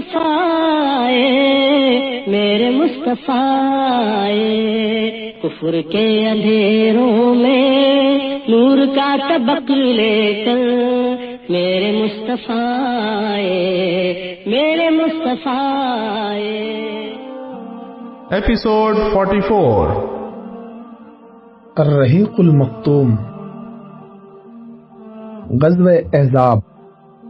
مصطفیٰ میرے مصطفیٰ۔ کفر کے اندھیروں میں نور کا طبق لے کر میرے مصطفیٰ آئے، میرے مصطفیٰ آئے۔ ایپیسوڈ 44 الرحیق المختوم غزو احزاب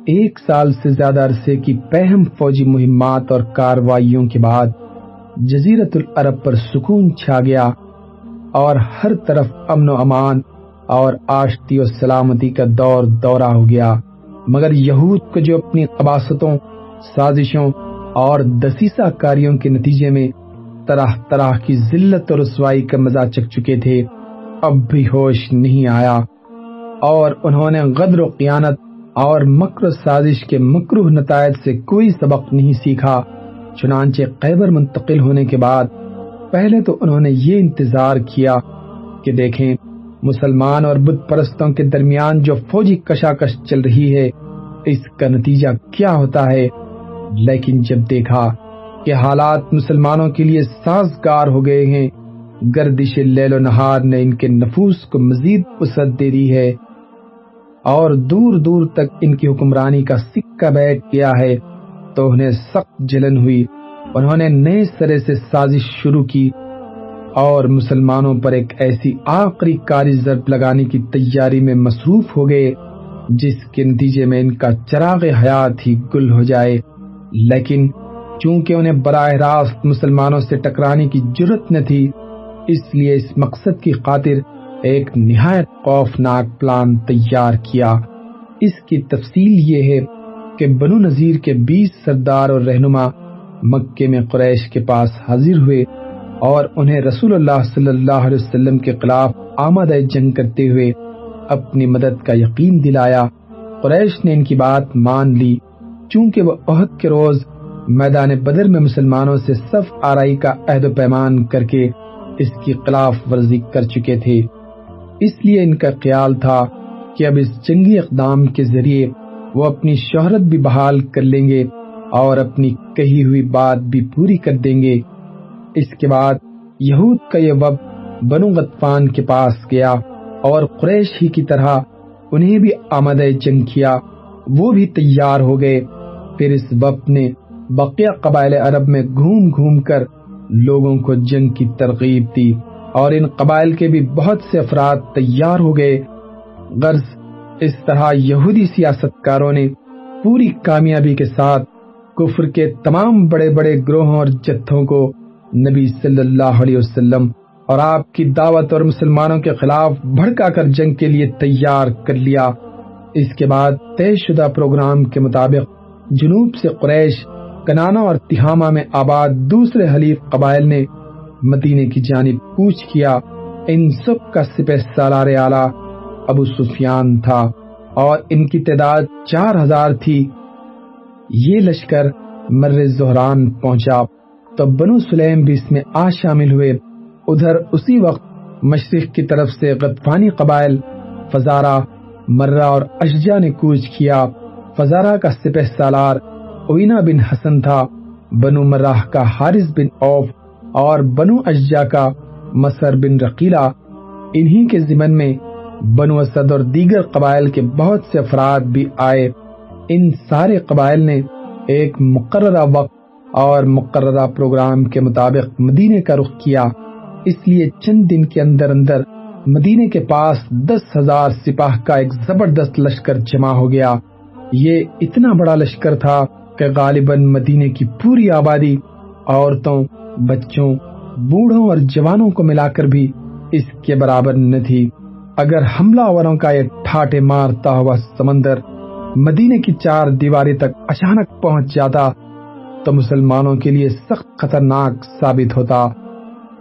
ایک سال سے زیادہ عرصے کی پہم فوجی مہمات اور کاروائیوں کے بعد جزیرت العرب پر سکون چھا گیا اور ہر طرف امن و امان اور آشتی و سلامتی کا دور دورہ ہو گیا۔ مگر یہود کو جو اپنی قباستوں، سازشوں اور دسیسہ کاریوں کے نتیجے میں طرح طرح کی ذلت اور رسوائی کا مزہ چک چکے تھے، اب بھی ہوش نہیں آیا اور انہوں نے غدر و قیانت اور مکر سازش کے مکروح نتائج سے کوئی سبق نہیں سیکھا۔ چنانچہ قیبر منتقل ہونے کے بعد پہلے تو انہوں نے یہ انتظار کیا کہ دیکھیں، مسلمان اور بدھ پرستوں کے درمیان جو فوجی کشاکش چل رہی ہے، اس کا نتیجہ کیا ہوتا ہے؟ لیکن جب دیکھا کہ حالات مسلمانوں کے لیے سازگار ہو گئے ہیں، گردش لیل و نہار نے ان کے نفوس کو مزید وسعت دے دی ہے۔ اور دور دور تک ان کی حکمرانی کا سکہ بیٹھ گیا ہے تو انہیں سخت جلن ہوئی انہوں نے نئے سرے سے سازش شروع کی اور مسلمانوں پر ایک ایسی آخری کاری ضرب لگانے کی تیاری میں مصروف ہو گئے جس کے نتیجے میں ان کا چراغ حیات ہی گل ہو جائے۔ لیکن چونکہ انہیں براہ راست مسلمانوں سے ٹکرانے کی جرت نہ تھی، اس لیے اس مقصد کی خاطر ایک نہایت خوفناک پلان تیار کیا۔ اس کی تفصیل یہ ہے کہ بنو نذیر کے بیس سردار اور رہنما مکے میں قریش کے پاس حاضر ہوئے اور انہیں رسول اللہ صلی اللہ علیہ وسلم کے خلاف آمد جنگ کرتے ہوئے اپنی مدد کا یقین دلایا۔ قریش نے ان کی بات مان لی۔ چونکہ وہ عہد کے روز میدان بدر میں مسلمانوں سے صف آرائی کا عہد و پیمان کر کے اس کی خلاف ورزی کر چکے تھے۔ اس لیے ان کا خیال تھا کہ اب اس جنگی اقدام کے ذریعے وہ اپنی شہرت بھی بحال کر لیں گے اور اپنی کہی ہوئی بات بھی پوری کر دیں گے۔ اس کے بعد یہود کا یہ وب بنو غطفان کے پاس گیا اور قریش ہی کی طرح انہیں بھی آمد جنگ کیا۔ وہ بھی تیار ہو گئے۔ پھر اس وب نے بقیہ قبائل عرب میں گھوم گھوم کر لوگوں کو جنگ کی ترغیب دی۔ اور ان قبائل کے بھی بہت سے افراد تیار ہو گئے۔ غرض اس طرح یہودی سیاست کاروں نے پوری کامیابی کے ساتھ کفر کے تمام بڑے بڑے گروہوں اور جتھوں کو نبی صلی اللہ علیہ وسلم اور آپ کی دعوت اور مسلمانوں کے خلاف بھڑکا کر جنگ کے لیے تیار کر لیا۔ اس کے بعد طے شدہ پروگرام کے مطابق جنوب سے قریش، کنانا اور تہامہ میں آباد دوسرے حلیف قبائل نے مدینے کی جانب پوچھ کیا، ان سب کا سپہ سالار اعلی ابو سفیان تھا اور ان کی تعداد چار ہزار تھی۔ یہ لشکر مر زہران پہنچا، تو بنو سلیم بھی اس میں آ شامل ہوئے۔ ادھر اسی وقت مشرق کی طرف سے غطفانی قبائل، فزارہ، مرہ اور اشجا نے کوچ کیا۔ فزارہ کا سپہ سالار اوینا بن حسن تھا۔ بنو مرہ کا حارث بن اوف اور بنو اشجا کا مسر بن رقیلہ، انہی کے ضمن میں بنو اسد اور دیگر قبائل کے بہت سے افراد بھی آئے۔ ان سارے قبائل نے ایک مقررہ وقت اور مقررہ پروگرام کے مطابق مدینے کا رخ کیا۔ اس لیے چند دن کے اندر اندر مدینے کے پاس دس ہزار سپاہ کا ایک زبردست لشکر جمع ہو گیا۔ یہ اتنا بڑا لشکر تھا کہ غالباً مدینے کی پوری آبادی عورتوں بچوں، بوڑھوں اور جوانوں کو ملا کر بھی اس کے برابر نہ تھی۔ اگر حملہ آوروں کا یہ ٹھاٹے مارتا ہوا سمندر مدینے کی چار دیواری تک اچانک پہنچ جاتا، تو مسلمانوں کے لیے سخت خطرناک ثابت ہوتا۔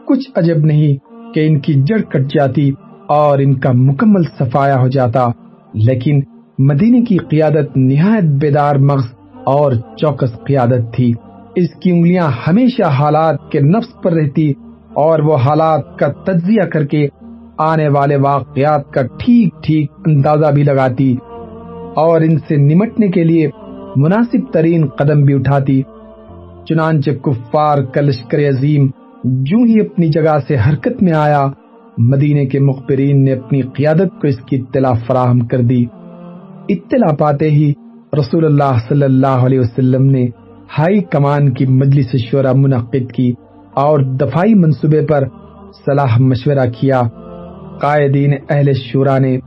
کچھ عجب نہیں کہ ان کی جڑ کٹ جاتی اور ان کا مکمل صفایا ہو جاتا، لیکن مدینے کی قیادت نہایت بیدار مغز اور چوکس قیادت تھی۔ اس کی انگلیاں ہمیشہ حالات کے نفس پر رہتی اور وہ حالات کا تجزیہ کر کے آنے والے واقعات کا ٹھیک ٹھیک اندازہ بھی لگاتی اور ان سے نمٹنے کے لیے مناسب ترین قدم بھی اٹھاتی۔ چنانچہ کفار کا لشکر عظیم جو ہی اپنی جگہ سے حرکت میں آیا مدینے کے مخبرین نے اپنی قیادت کو اس کی اطلاع فراہم کر دی۔ اطلاع پاتے ہی رسول اللہ صلی اللہ علیہ وسلم نے ہائی کمان کی مجلس شعرا منعقد کی اور دفاعی منصوبے پر صلاح مشورہ کیا۔ قائدین اہل شورا نے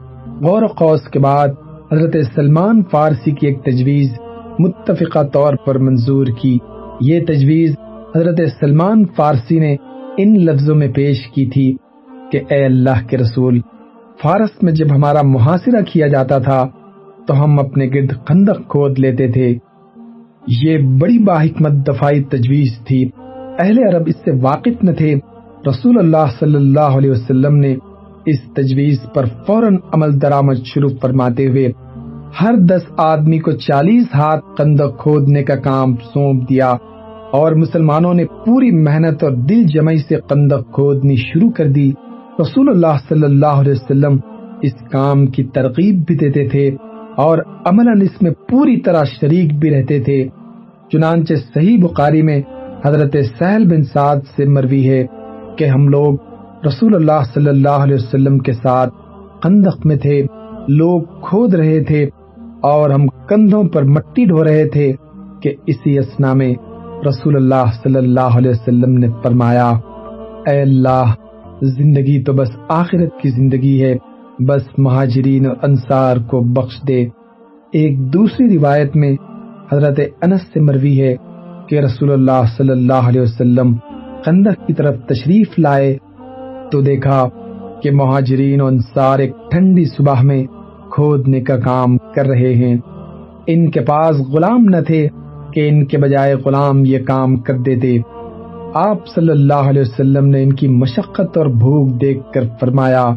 غور و قوس کے بعد حضرت سلمان فارسی کی ایک تجویز متفقہ طور پر منظور کی۔ یہ تجویز حضرت سلمان فارسی نے ان لفظوں میں پیش کی تھی کہ اے اللہ کے رسول، فارس میں جب ہمارا محاصرہ کیا جاتا تھا تو ہم اپنے گرد خندق کھود لیتے تھے۔ یہ بڑی باحکمت دفاعی تجویز تھی۔ اہل عرب اس سے واقف نہ تھے۔ رسول اللہ صلی اللہ علیہ وسلم نے اس تجویز پر فوراً عمل درآمد شروع فرماتے ہوئے ہر دس آدمی کو چالیس ہاتھ قندق کھودنے کا کام سونپ دیا اور مسلمانوں نے پوری محنت اور دل جمعی سے قندق کھودنی شروع کر دی۔ رسول اللہ صلی اللہ علیہ وسلم اس کام کی ترغیب بھی دیتے تھے۔ اور عملاً اس میں پوری طرح شریک بھی رہتے تھے، چنانچہ صحیح بخاری میں حضرت سہل بن سعد سے مروی ہے کہ ہم لوگ رسول اللہ صلی اللہ علیہ وسلم کے ساتھ خندق میں تھے، لوگ کھود رہے تھے اور ہم کندھوں پر مٹی ڈھو رہے تھے کہ اسی اسنا میں رسول اللہ صلی اللہ علیہ وسلم نے فرمایا، اے اللہ، زندگی تو بس آخرت کی زندگی ہے۔ بس مہاجرین اور انصار کو بخش دے۔ ایک دوسری روایت میں حضرت انس سے مروی ہے کہ رسول اللہ صلی اللہ علیہ وسلم قندق کی طرف تشریف لائے تو دیکھا کہ مہاجرین و انصار ایک ٹھنڈی صبح میں کھودنے کا کام کر رہے ہیں۔ ان کے پاس غلام نہ تھے کہ ان کے بجائے غلام یہ کام کر دیتے۔ آپ صلی اللہ علیہ وسلم نے ان کی مشقت اور بھوک دیکھ کر فرمایا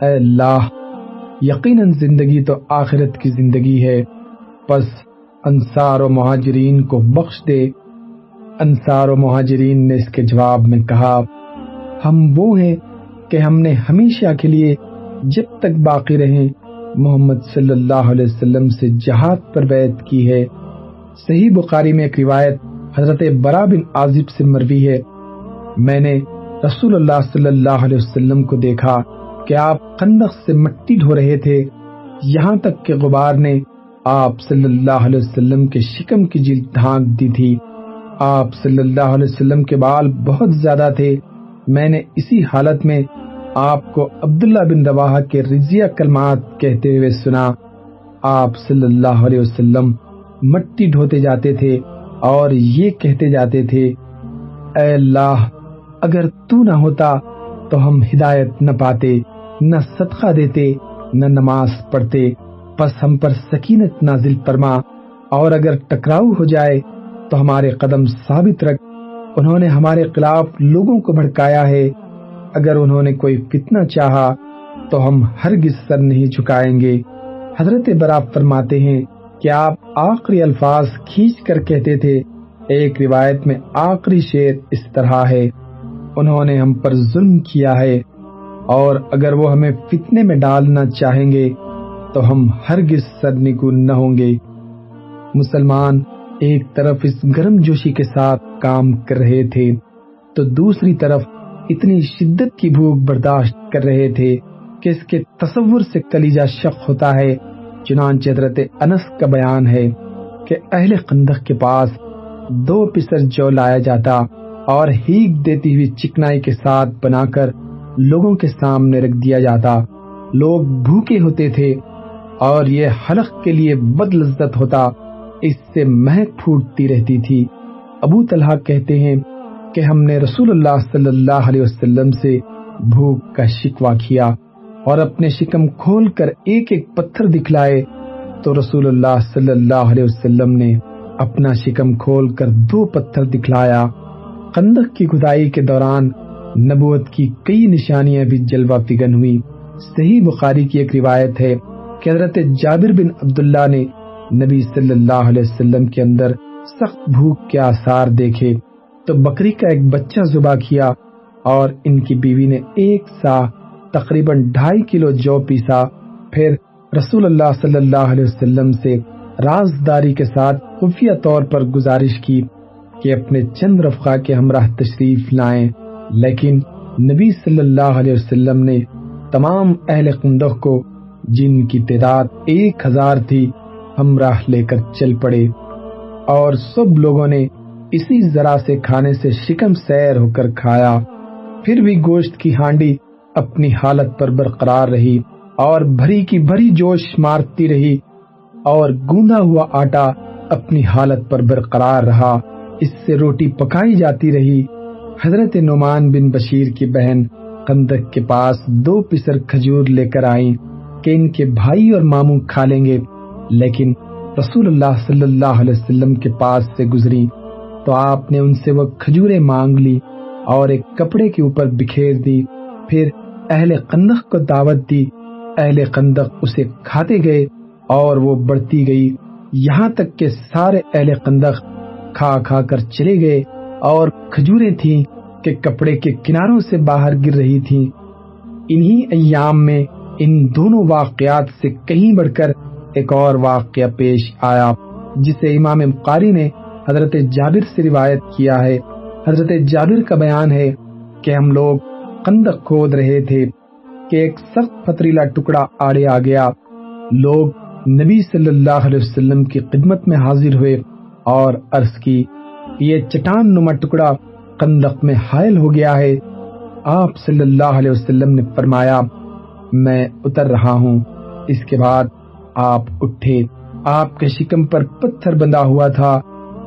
اے اللہ، یقیناً زندگی تو آخرت کی زندگی ہے۔ پس انصار و مہاجرین کو بخش دے۔ انصار و مہاجرین نے اس کے جواب میں کہا، ہم وہ ہیں کہ ہم نے ہمیشہ کے لیے جب تک باقی رہیں، محمد صلی اللہ علیہ وسلم سے جہاد پر بیعت کی ہے۔ صحیح بخاری میں ایک روایت حضرت برا بن عازب سے مروی ہے۔ میں نے رسول اللہ صلی اللہ علیہ وسلم کو دیکھا۔ کہ آپ خندق سے مٹی ڈھو رہے تھے، یہاں تک کہ غبار نے آپ صلی اللہ علیہ وسلم کے شکم کی جلد ڈھانک دی تھی۔ آپ صلی اللہ علیہ وسلم کے بال بہت زیادہ تھے۔ میں نے اسی حالت میں آپ کو عبداللہ بن رواحہ کے رضیہ کلمات کہتے ہوئے سنا۔ آپ صلی اللہ علیہ وسلم مٹی ڈھوتے جاتے تھے اور یہ کہتے جاتے تھے، اے اللہ، اگر تو نہ ہوتا تو ہم ہدایت نہ پاتے۔ نہ صدقہ دیتے، نہ نماز پڑھتے، بس ہم پر سکینت نازل فرما۔ اور اگر ٹکراؤ ہو جائے تو ہمارے قدم ثابت رکھ۔ انہوں نے ہمارے خلاف لوگوں کو بھڑکایا ہے۔ اگر انہوں نے کوئی فتنہ چاہا تو ہم ہرگز سر نہیں جھکائیں گے۔ حضرت براب فرماتے ہیں کہ آپ آخری الفاظ کھینچ کر کہتے تھے، ایک روایت میں آخری شعر اس طرح ہے، انہوں نے ہم پر ظلم کیا ہے۔ اور اگر وہ ہمیں فتنے میں ڈالنا چاہیں گے، تو ہم ہرگز سر نہ ہوں گے۔ مسلمان ایک طرف اس گرم جوشی کے ساتھ کام کر رہے تھے، تو دوسری طرف اتنی شدت کی بھوک برداشت کر رہے تھے کہ اس کے تصور سے کلیجہ شک ہوتا ہے۔ چنانچہ حضرت انس کا بیان ہے کہ اہل قندق کے پاس دو پسر جو لایا جاتا اور ہیگ دیتی ہوئی چکنائی کے ساتھ بنا کر لوگوں کے سامنے رکھ دیا جاتا۔ لوگ بھوکے ہوتے تھے اور یہ حلق کے لیے بد لذت ہوتا۔ اس سے مہک پھوٹتی رہتی تھی۔ ابو طلحہ کہتے ہیں کہ ہم نے رسول اللہ صلی اللہ علیہ وسلم سے بھوک کا شکوا کیا اور اپنے شکم کھول کر ایک ایک پتھر دکھلائے۔ تو رسول اللہ صلی اللہ علیہ وسلم نے اپنا شکم کھول کر دو پتھر دکھلایا۔ قندق کی گدائی کے دوران نبوت کی کئی نشانیاں بھی جلوہ فگن ہوئی صحیح بخاری کی ایک روایت ہے کہ حضرت جابر بن عبداللہ نے نبی صلی اللہ علیہ وسلم کے اندر سخت بھوک کے آثار دیکھے۔ تو بکری کا ایک بچہ زبا کیا اور ان کی بیوی نے ایک سا تقریباً ڈھائی کلو جو پیسا پھر رسول اللہ صلی اللہ علیہ وسلم سے رازداری کے ساتھ خفیہ طور پر گزارش کی کہ اپنے چند رفقا کے ہمراہ تشریف لائیں۔ لیکن نبی صلی اللہ علیہ وسلم نے تمام اہل قندق کو جن کی تعداد ایک ہزار تھی، ہمراہ لے کر چل پڑے اور سب لوگوں نے اسی ذرا سے کھانے سے شکم سیر ہو کر کھایا۔ پھر بھی گوشت کی ہانڈی اپنی حالت پر برقرار رہی اور بھری کی بھری جوش مارتی رہی اور گوندا ہوا آٹا اپنی حالت پر برقرار رہا۔ اس سے روٹی پکائی جاتی رہی۔ حضرت نعمان بن بشیر کی بہن قندق کے پاس دو پسر کھجور لے کر آئیں کہ ان کے بھائی اور ماموں کھا لیں گے، لیکن رسول اللہ صلی اللہ علیہ وسلم کے پاس سے گزری۔ تو آپ نے ان سے وہ کھجورے مانگ لی اور ایک کپڑے کے اوپر بکھیر دی۔ پھر اہل قندق کو دعوت دی۔ اہل قندق اسے کھاتے گئے اور وہ بڑھتی گئی۔ یہاں تک کہ سارے اہل قندق کھا کھا کر چلے گئے۔ اور کھجوریں تھیں کہ کپڑے کے کناروں سے باہر گر رہی تھیں۔ انہی ایام میں ان دونوں واقعات سے کہیں بڑھ کر ایک اور واقعہ پیش آیا، جسے امام قاری نے حضرت جابر سے روایت کیا ہے۔ حضرت جابر کا بیان ہے کہ ہم لوگ قندق کھود رہے تھے کہ ایک سخت پتریلا ٹکڑا آڑے آ گیا۔ لوگ نبی صلی اللہ علیہ وسلم کی خدمت میں حاضر ہوئے اور عرض کی یہ چٹان نما ٹکڑا قندق میں حائل ہو گیا ہے۔ آپ صلی اللہ علیہ وسلم نے فرمایا، میں اتر رہا ہوں۔ اس کے بعد آپ اٹھے۔ آپ کے شکم پر پتھر بندھا ہوا تھا۔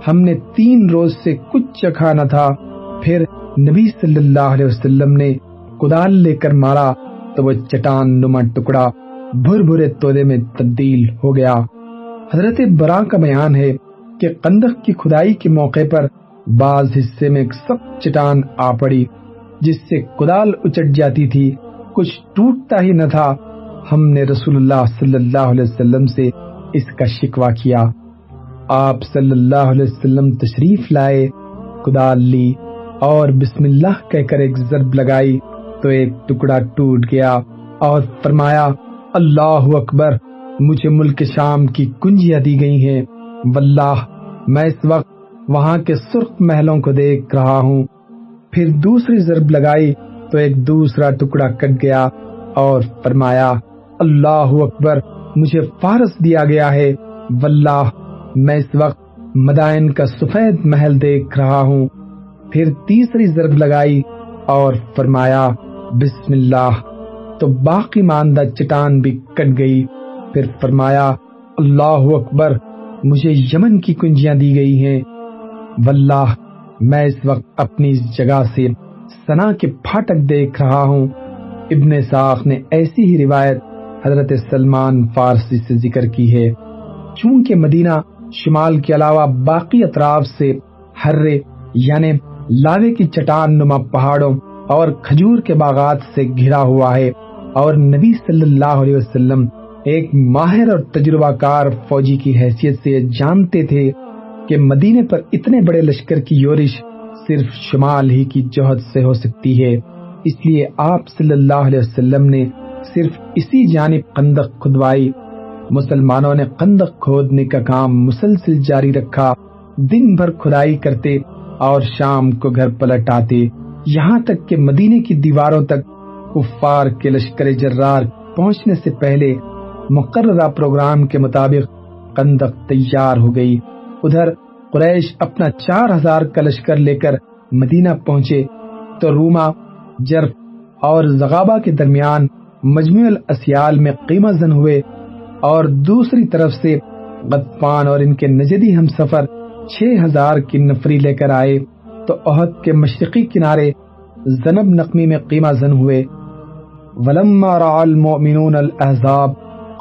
ہم نے تین روز سے کچھ چکھا نہ تھا۔ پھر نبی صلی اللہ علیہ وسلم نے کدال لے کر مارا تو وہ چٹان نما ٹکڑا بھر بھرے تودے میں تبدیل ہو گیا۔ حضرت برا کا بیان ہے۔ کہ قندق کی کھدائی کے موقع پر بعض حصے میں ایک سخت چٹان آ پڑی، جس سے کدال اچٹ جاتی تھی۔ کچھ ٹوٹتا ہی نہ تھا۔ ہم نے رسول اللہ صلی اللہ علیہ وسلم سے اس کا شکوا کیا۔ آپ صلی اللہ علیہ وسلم تشریف لائے، کدال لی اور بسم اللہ کہہ کر ایک ضرب لگائی، تو ایک ٹکڑا ٹوٹ گیا اور فرمایا، اللہ اکبر، مجھے ملک شام کی کنجیاں دی گئی ہیں۔ واللہ میں اس وقت وہاں کے سرخ محلوں کو دیکھ رہا ہوں۔ پھر دوسری ضرب لگائی تو ایک دوسرا ٹکڑا کٹ گیا اور فرمایا، اللہ اکبر، مجھے فارس دیا گیا ہے۔ واللہ، میں اس وقت مدائن کا سفید محل دیکھ رہا ہوں۔ پھر تیسری ضرب لگائی اور فرمایا، بسم اللہ۔ تو باقی ماندہ چٹان بھی کٹ گئی۔ پھر فرمایا، اللہ اکبر مجھے یمن کی کنجیاں دی گئی ہیں۔ واللہ، میں اس وقت اپنی اس جگہ سے سنا کے پھاٹک دیکھ رہا ہوں۔ ابن ساخ نے ایسی ہی روایت حضرت سلمان فارسی سے ذکر کی ہے۔ چونکہ مدینہ شمال کے علاوہ باقی اطراف سے ہرے یعنی لاوے کی چٹان نما پہاڑوں اور کھجور کے باغات سے گھرا ہوا ہے اور نبی صلی اللہ علیہ وسلم ایک ماہر اور تجربہ کار فوجی کی حیثیت سے جانتے تھے کہ مدینے پر اتنے بڑے لشکر کی یورش صرف شمال ہی کی جوہد سے ہو سکتی ہے۔ اس لیے آپ صلی اللہ علیہ وسلم نے صرف اسی جانب قندق کھدوائی۔ مسلمانوں نے قندق کھودنے کا کام مسلسل جاری رکھا۔ دن بھر کھدائی کرتے اور شام کو گھر پلٹ آتے یہاں تک کہ مدینے کی دیواروں تک کفار کے لشکر جرار پہنچنے سے پہلے مقررہ پروگرام کے مطابق قندق تیار ہو گئی۔ ادھر قریش اپنا چار ہزار کا لشکر لے کر مدینہ پہنچے تو روما، جرف اور زغابہ کے درمیان مجموع الاسیال میں قیمہ زن ہوئے اور دوسری طرف سے غطفان اور ان کے نجدی ہم سفر چھ ہزار کی نفری لے کر آئے تو عہد کے مشرقی کنارے زنب نقمی میں قیمہ زن ہوئے۔ ولما رعا المؤمنون الاحزاب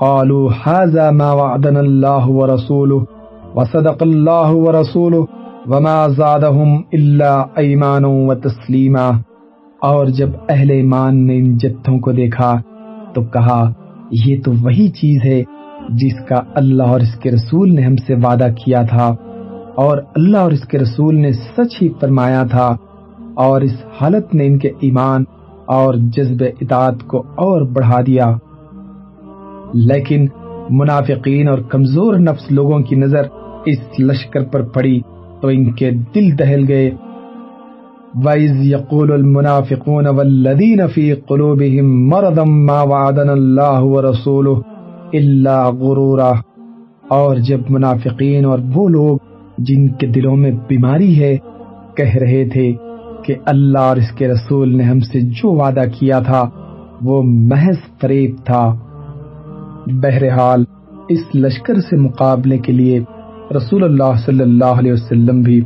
قالوا هذا ما وعدنا الله ورسوله وصدق الله ورسوله وما زادهم الا ایمانا وتسلیما اور جب اہل ایمان نے ان جتھوں کو دیکھا تو کہا، یہ تو وہی چیز ہے جس کا اللہ اور اس کے رسول نے ہم سے وعدہ کیا تھا اور اللہ اور اس کے رسول نے سچ ہی فرمایا تھا اور اس حالت نے ان کے ایمان اور جذب اطاعت کو اور بڑھا دیا۔ لیکن منافقین اور کمزور نفس لوگوں کی نظر اس لشکر پر پڑی تو ان کے دل دہل گئے۔ وَإِذْ يَقُولُ الْمُنَافِقُونَ وَالَّذِينَ فِي قُلُوبِهِم مَّرَضٌ مَّا وَعَدَنَا اللَّهُ وَرَسُولُهُ إِلَّا غُرُورًا۔ اور جب منافقین اور وہ لوگ جن کے دلوں میں بیماری ہے کہہ رہے تھے کہ اللہ اور اس کے رسول نے ہم سے جو وعدہ کیا تھا وہ محض فریب تھا۔ بہرحال اس لشکر سے مقابلے کے لیے رسول اللہ صلی اللہ علیہ وسلم بھی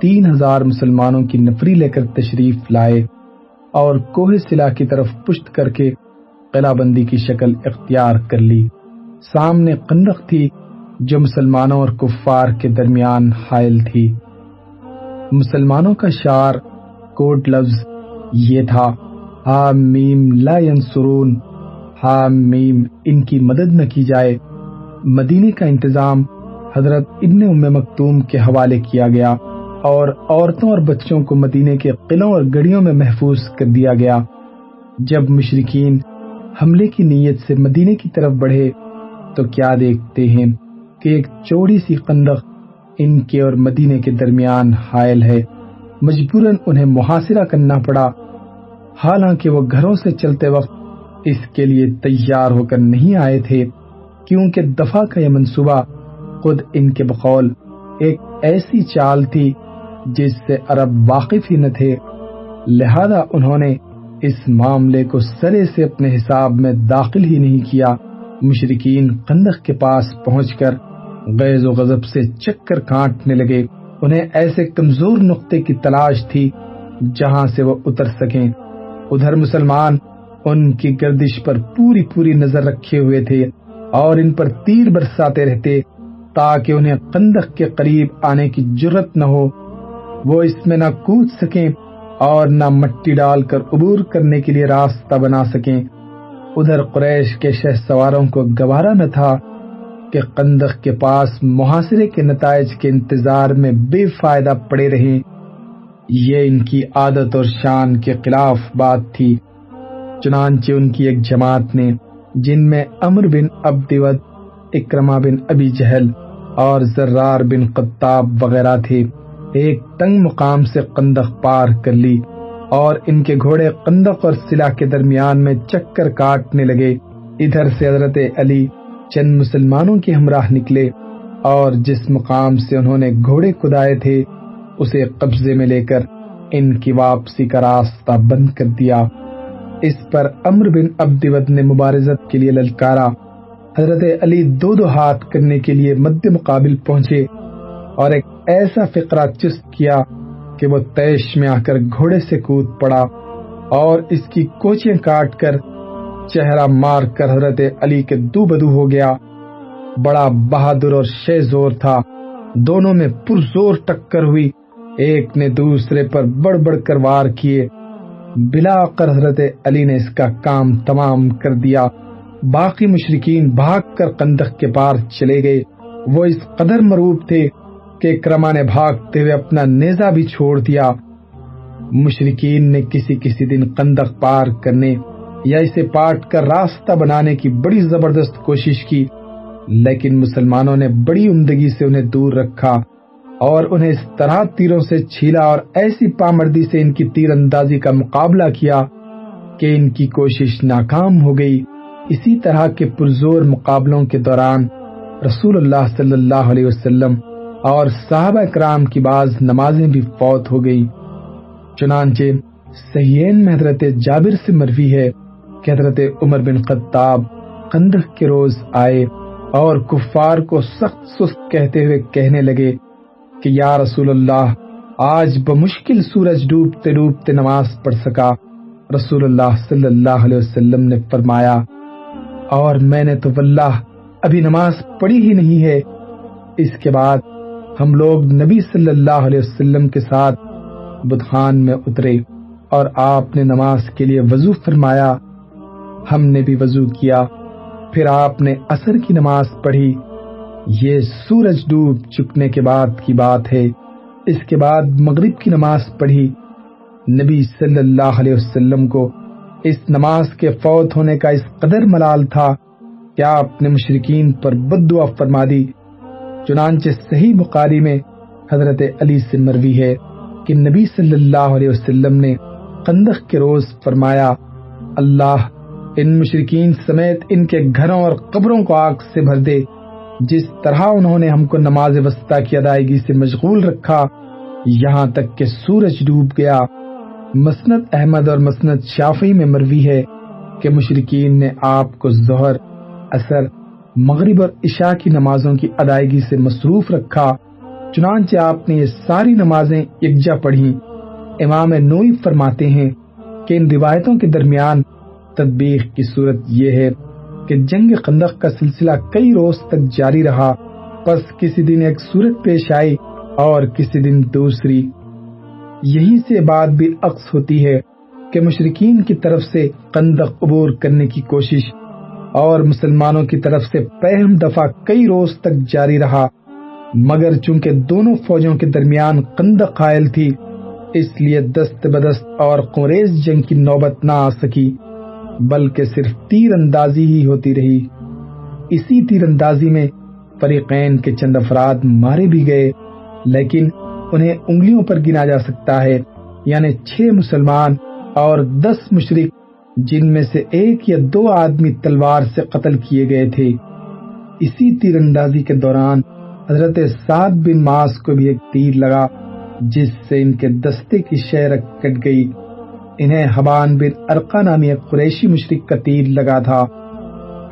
تین ہزار مسلمانوں کی نفری لے کر تشریف لائے اور کوہ سلا کی طرف پشت کر کے قلعہ بندی کی شکل اختیار کر لی۔ سامنے قندق تھی جو مسلمانوں اور کفار کے درمیان حائل تھی۔ مسلمانوں کا شعر کوڈ لفظ یہ تھا حامیم لا ینصرون۔ حامیم ان کی مدد نہ کی جائے۔ مدینے کا انتظام حضرت ابن ام مکتوم کے حوالے کیا گیا اور عورتوں اور بچوں کو مدینے کے قلعوں اور گڑیوں میں محفوظ کر دیا گیا۔ جب مشرقین حملے کی نیت سے مدینے کی طرف بڑھے تو کیا دیکھتے ہیں کہ ایک چوڑی سی قندق ان کے اور مدینے کے درمیان حائل ہے۔ مجبوراً انہیں محاصرہ کرنا پڑا۔ حالانکہ وہ گھروں سے چلتے وقت اس کے لیے تیار ہو کر نہیں آئے تھے، کیونکہ دفاع کا یہ منصوبہ خود ان کے بقول ایک ایسی چال تھی جس سے عرب واقف ہی نہ تھے۔ لہذا انہوں نے اس معاملے کو سرے سے اپنے حساب میں داخل ہی نہیں کیا۔ مشرقین قندق کے پاس پہنچ کر غیظ و غضب سے چکر کاٹنے لگے۔ انہیں ایسے کمزور نقطے کی تلاش تھی جہاں سے وہ اتر سکیں۔ ادھر مسلمان ان کی گردش پر پوری پوری نظر رکھے ہوئے تھے اور ان پر تیر برساتے رہتے تاکہ انہیں قندق کے قریب آنے کی جرت نہ ہو۔ وہ اس میں نہ کود سکیں اور نہ مٹی ڈال کر عبور کرنے کے لیے راستہ بنا سکیں۔ ادھر قریش کے شہ سواروں کو گوارا نہ تھا کہ قندق کے پاس محاصرے کے نتائج کے انتظار میں بے فائدہ پڑے رہیں۔ یہ ان کی عادت اور شان کے خلاف بات تھی۔ چنانچہ ان کی ایک جماعت نے، جن میں امر بن ابدیوت اکرما بن ابی جہل اور زرار بن قطاب وغیرہ تھے، ایک تنگ مقام سے قندق پار کر لی اور ان کے گھوڑے قندق اور سلا کے درمیان میں چکر کاٹنے لگے۔ ادھر سے حضرت علی چند مسلمانوں کے ہمراہ نکلے اور جس مقام سے انہوں نے گھوڑے کدائے تھے، اسے قبضے میں لے کر ان کی واپسی کا راستہ بند کر دیا۔ اس پر امر بن ابدیوت نے مبارزت کے لیے للکارا۔ حضرت علی دو دو ہاتھ کرنے کے لیے مد مقابل پہنچے اور ایک ایسا فقرہ چست کیا کہ وہ تیش میں آ کر گھوڑے سے کود پڑا اور اس کی کوچیں کاٹ کر چہرہ مار کر حضرت علی کے دو بدو ہو گیا۔ بڑا بہادر اور شے زور تھا۔ دونوں میں پرزور ٹکر ہوئی۔ ایک نے دوسرے پر بڑھ بڑھ کر وار کیے۔ بلا کر حضرت علی نے اس کا کام تمام کر دیا۔ باقی مشرقین بھاگ کر قندق کے پار چلے گئے۔ وہ اس قدر مروب تھے کہ کرما نے بھاگتے ہوئے اپنا نیزا بھی چھوڑ دیا۔ مشرقین نے کسی کسی دن قندق پار کرنے یا اسے پاٹ کر راستہ بنانے کی بڑی زبردست کوشش کی، لیکن مسلمانوں نے بڑی عمدگی سے انہیں دور رکھا۔ اور انہیں اس طرح تیروں سے چھیلا اور ایسی پامردی سے ان کی تیر اندازی کا مقابلہ کیا کہ ان کی کوشش ناکام ہو گئی۔ اسی طرح کے پرزور مقابلوں کے دوران رسول اللہ صلی اللہ علیہ وسلم اور صحابہ کرام کی بعض نمازیں بھی فوت ہو گئی چنانچہ سہین میں حضرت جابر سے مروی ہے کہ حضرت عمر بن خطاب قندق کے روز آئے اور کفار کو سخت سست کہتے ہوئے کہنے لگے کہ یا رسول اللہ، آج بمشکل سورج ڈوبتے ڈوبتے نماز پڑھ سکا۔ رسول اللہ صلی اللہ علیہ وسلم نے فرمایا، اور میں نے تو واللہ ابھی نماز پڑھی ہی نہیں ہے۔ اس کے بعد ہم لوگ نبی صلی اللہ علیہ وسلم کے ساتھ بدخان میں اترے، اور آپ نے نماز کے لیے وضو فرمایا۔ ہم نے بھی وضو کیا، پھر آپ نے اثر کی نماز پڑھی۔ یہ سورج ڈوب چکنے کے بعد کی بات ہے۔ اس کے بعد مغرب کی نماز پڑھی۔ نبی صلی اللہ علیہ وسلم کو اس نماز کے فوت ہونے کا اس قدر ملال تھا کہ آپ نے مشرقین پر بد دعا فرما دی۔ چنانچہ صحیح بخاری میں حضرت علی سے مروی ہے کہ نبی صلی اللہ علیہ وسلم نے قندق کے روز فرمایا، اللہ ان مشرقین سمیت ان کے گھروں اور قبروں کو آگ سے بھر دے۔ جس طرح انہوں نے ہم کو نماز وسطی کی ادائیگی سے مشغول رکھا، یہاں تک کہ سورج ڈوب گیا۔ مسند احمد اور مسند شافی میں مروی ہے کہ مشرقین نے آپ کو ظہر اثر مغرب اور عشاء کی نمازوں کی ادائیگی سے مصروف رکھا۔ چنانچہ آپ نے یہ ساری نمازیں یکجا پڑھی امام نوئی فرماتے ہیں کہ ان روایتوں کے درمیان تدبیق کی صورت یہ ہے۔ کہ جنگ خندق کا سلسلہ کئی روز تک جاری رہا، پس کسی دن ایک صورت پیش آئی اور کسی دن دوسری۔ یہیں سے بات بھی عکس ہوتی ہے کہ مشرقین کی طرف سے قندق عبور کرنے کی کوشش اور مسلمانوں کی طرف سے پہم دفعہ کئی روز تک جاری رہا۔ مگر چونکہ دونوں فوجوں کے درمیان قندق قائل تھی، اس لیے دست بدست اور قریز جنگ کی نوبت نہ آ سکی۔ بلکہ صرف تیر اندازی ہی ہوتی رہی۔ اسی تیر اندازی میں فریقین کے چند افراد مارے بھی گئے، لیکن انہیں انگلیوں پر گنا جا سکتا ہے یعنی چھ مسلمان اور دس مشرق جن میں سے ایک یا دو آدمی تلوار سے قتل کیے گئے تھے۔ اسی تیر اندازی کے دوران حضرت سعد بن ماس کو بھی ایک تیر لگا، جس سے ان کے دستے کی شہرک کٹ گئی۔ انہیں حبان بن ارقا نامی ایک قریشی مشرق کا تیر لگا تھا۔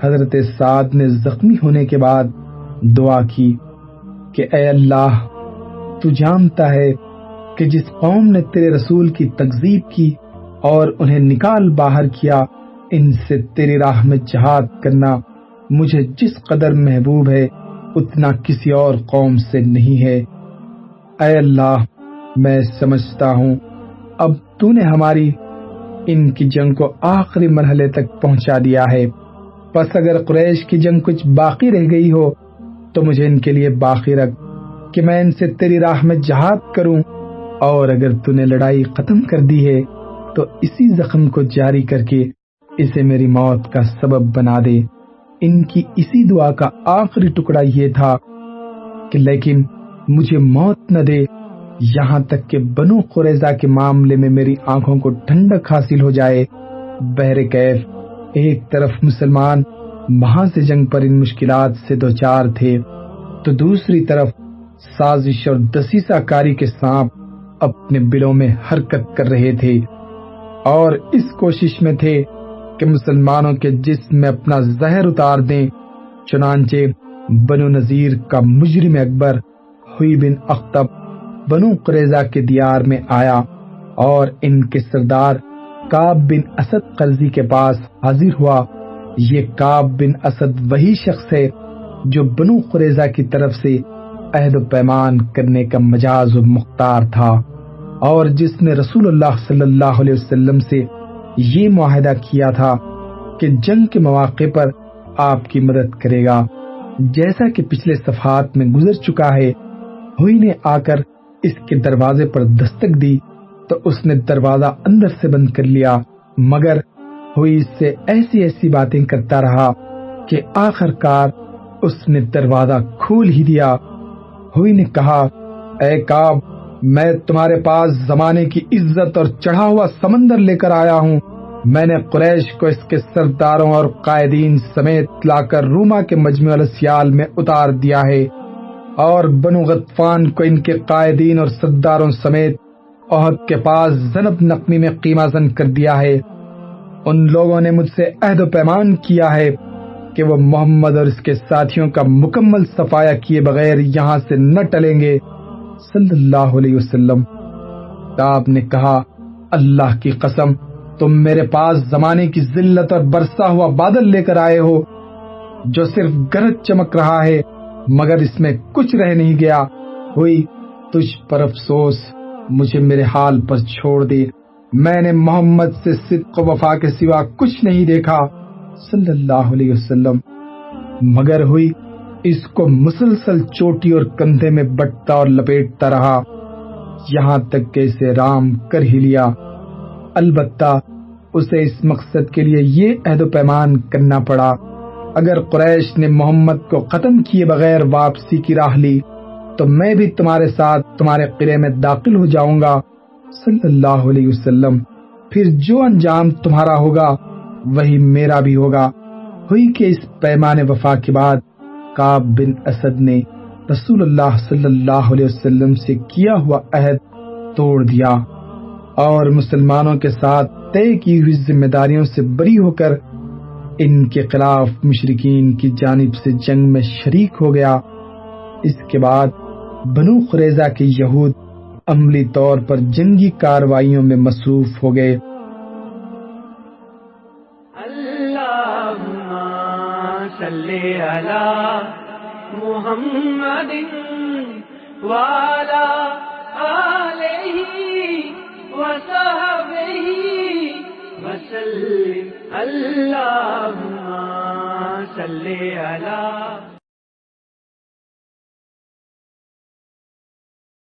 حضرت سعد نے زخمی ہونے کے بعد دعا کی کہ اے اللہ، تو جانتا ہے کہ جس قوم نے تیرے رسول کی تکزیب کی اور انہیں نکال باہر کیا، ان سے تیری راہ میں جہاد کرنا مجھے جس قدر محبوب ہے، اتنا کسی اور قوم سے نہیں ہے۔ اے اللہ، میں سمجھتا ہوں اب تو نے ہماری ان کی جنگ کو آخری مرحلے تک پہنچا دیا ہے۔ بس اگر قریش کی جنگ کچھ باقی رہ گئی ہو، تو مجھے ان کے لیے باقی رکھ کہ میں ان سے تیری راہ میں جہاد کروں۔ اور اگر تو نے لڑائی ختم کر دی ہے، تو اسی زخم کو جاری کر کے اسے میری موت کا سبب بنا دے۔ ان کی اسی دعا کا آخری ٹکڑا یہ تھا کہ لیکن مجھے موت نہ دے۔ یہاں تک کہ بنو قریضہ کے معاملے میں میری آنکھوں کو ٹھنڈک حاصل ہو جائے۔ بہر کیف، ایک طرف مسلمان وہاں سے جنگ پر ان مشکلات سے دو چار تھے، تو دوسری طرف سازش اور دسیسہ کاری کے سانپ اپنے بلوں میں حرکت کر رہے تھے۔ اور اس کوشش میں تھے کہ مسلمانوں کے جسم میں اپنا زہر اتار دیں، چنانچہ بنو نذیر کا مجرم اکبر ہوئی بن اختب بنو قریضہ کے دیار میں آیا اور ان کے سردار کاب بن اسد قرضی کے پاس حاضر ہوا۔ یہ کاب بن اسد وہی شخص ہے جو بنو قریضہ کی طرف سے عہد و پیمان کرنے کا مجاز و مختار تھا اور جس نے رسول اللہ صلی اللہ علیہ وسلم سے یہ معاہدہ کیا تھا کہ جنگ کے مواقع پر آپ کی مدد کرے گا۔ جیسا کہ پچھلے صفحات میں گزر چکا ہے، ہوئی نے آ کر اس کے دروازے پر دستک دی تو اس نے دروازہ اندر سے بند کر لیا۔ مگر ہوئی اس سے ایسی ایسی باتیں کرتا رہا کہ آخر کار اس نے دروازہ کھول ہی دیا۔ ہوئی نے کہا، اے کاب میں تمہارے پاس زمانے کی عزت اور چڑھا ہوا سمندر لے کر آیا ہوں۔ میں نے قریش کو اس کے سرداروں اور قائدین سمیت لا کر روما کے مجمع السیال میں اتار دیا ہے۔ اور بنو غطفان کو ان کے قائدین اور سرداروں سمیت عہد کے پاس زنب نقمی میں قیمہ زن کر دیا ہے۔ ان لوگوں نے مجھ سے عہد و پیمان کیا ہے کہ وہ محمد اور اس کے ساتھیوں کا مکمل صفایا کیے بغیر یہاں سے نہ ٹلیں گے۔ صلی اللہ علیہ وسلم۔ تاب نے کہا، اللہ کی قسم، تم میرے پاس زمانے کی ذلت اور برسا ہوا بادل لے کر آئے ہو، جو صرف گرج چمک رہا ہے۔ مگر اس میں کچھ رہ نہیں گیا۔ ہوئی، تجھ پر افسوس، مجھے میرے حال پر چھوڑ دے۔ میں نے محمد سے صدق و وفا کے سوا کچھ نہیں دیکھا۔ صلی اللہ علیہ وسلم۔ مگر ہوئی، اس کو مسلسل چوٹی اور کندھے میں بٹتا اور لپیٹتا رہا۔ یہاں تک کہ اسے رام کر ہی لیا۔ البتہ، اسے اس مقصد کے لیے یہ عہد و پیمان کرنا پڑا۔ اگر قریش نے محمد کو ختم کیے بغیر واپسی کی راہ لی، تو میں بھی تمہارے ساتھ تمہارے قلعے میں داخل ہو جاؤں گا۔ صلی اللہ علیہ وسلم، پھر جو انجام تمہارا ہوگا، وہی میرا بھی ہوگا۔ ہوئی کہ اس پیمان وفا کے بعد کاب بن اسد نے رسول اللہ صلی اللہ علیہ وسلم سے کیا ہوا عہد توڑ دیا اور مسلمانوں کے ساتھ طے کی ہوئی ذمہ داریوں سے بری ہو کر ان کے خلاف مشرقین کی جانب سے جنگ میں شریک ہو گیا۔ اس کے بعد بنو خریزہ کے یہود عملی طور پر جنگی کاروائیوں میں مصروف ہو گئے۔ محمد والا علیہ وصحبہ وسلم اللہ صلی اللہ